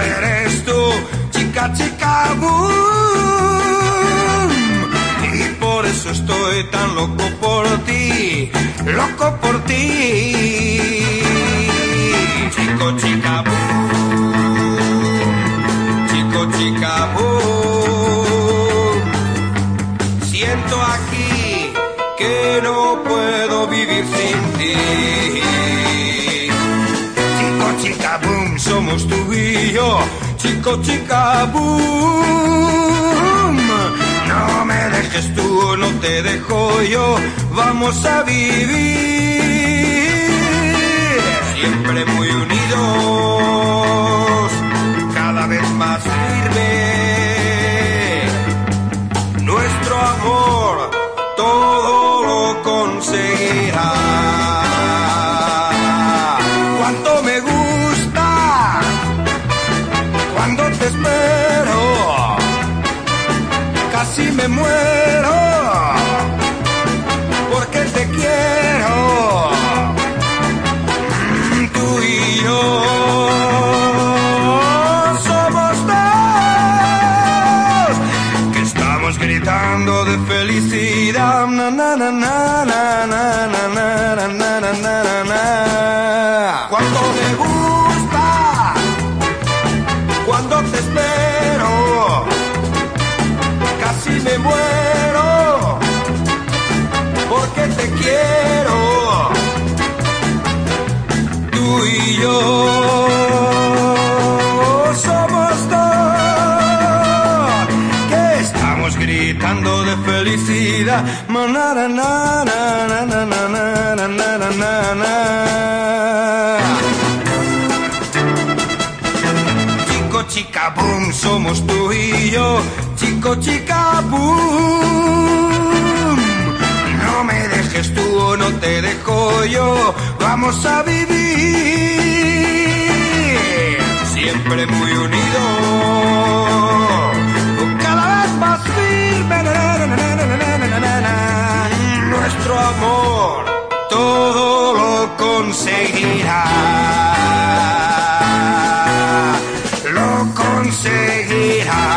eres tú, chica, chica, boom. Y por eso estoy tan loco por ti, loco por ti. Chico, chica, boom. Chico, chica, boom. Siento aquí que no puedo vivir sin ti. Chico, chica, boom. No me dejes tú, no te dejo yo. Vamos a vivir siempre muy unidos, cuando te espero, casi me muero porque te quiero. Mm, Tú y yo somos dos que estamos gritando de felicidad. Chico, chica, boom, somos tú y yo. Chico, chica, boom. No me dejes tú o no te dejo yo. Vamos a vivir siempre muy unidos. conseguirá. Lo conseguirá.